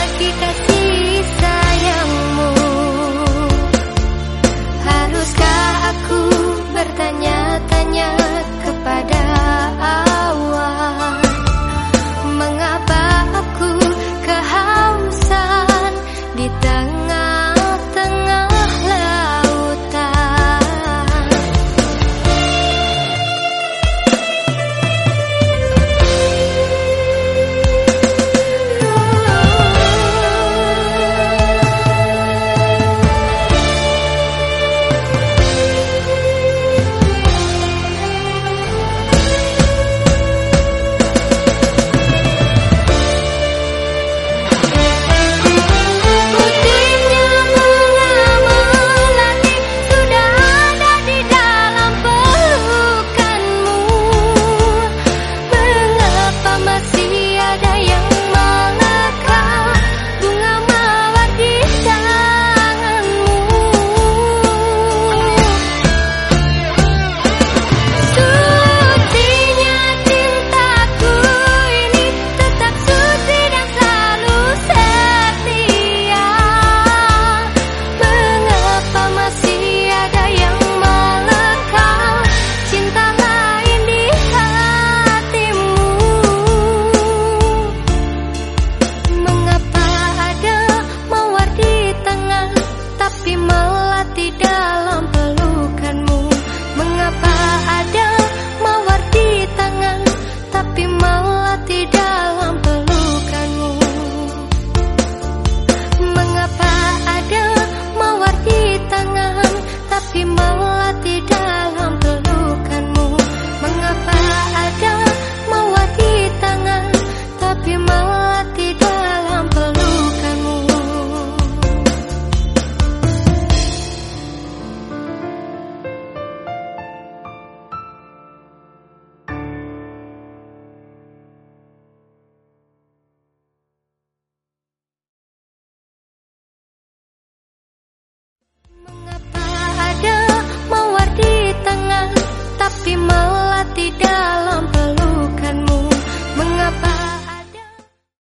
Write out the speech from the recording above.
lagi kasih sayangmu. Haruskah aku bertanya-tanya kepada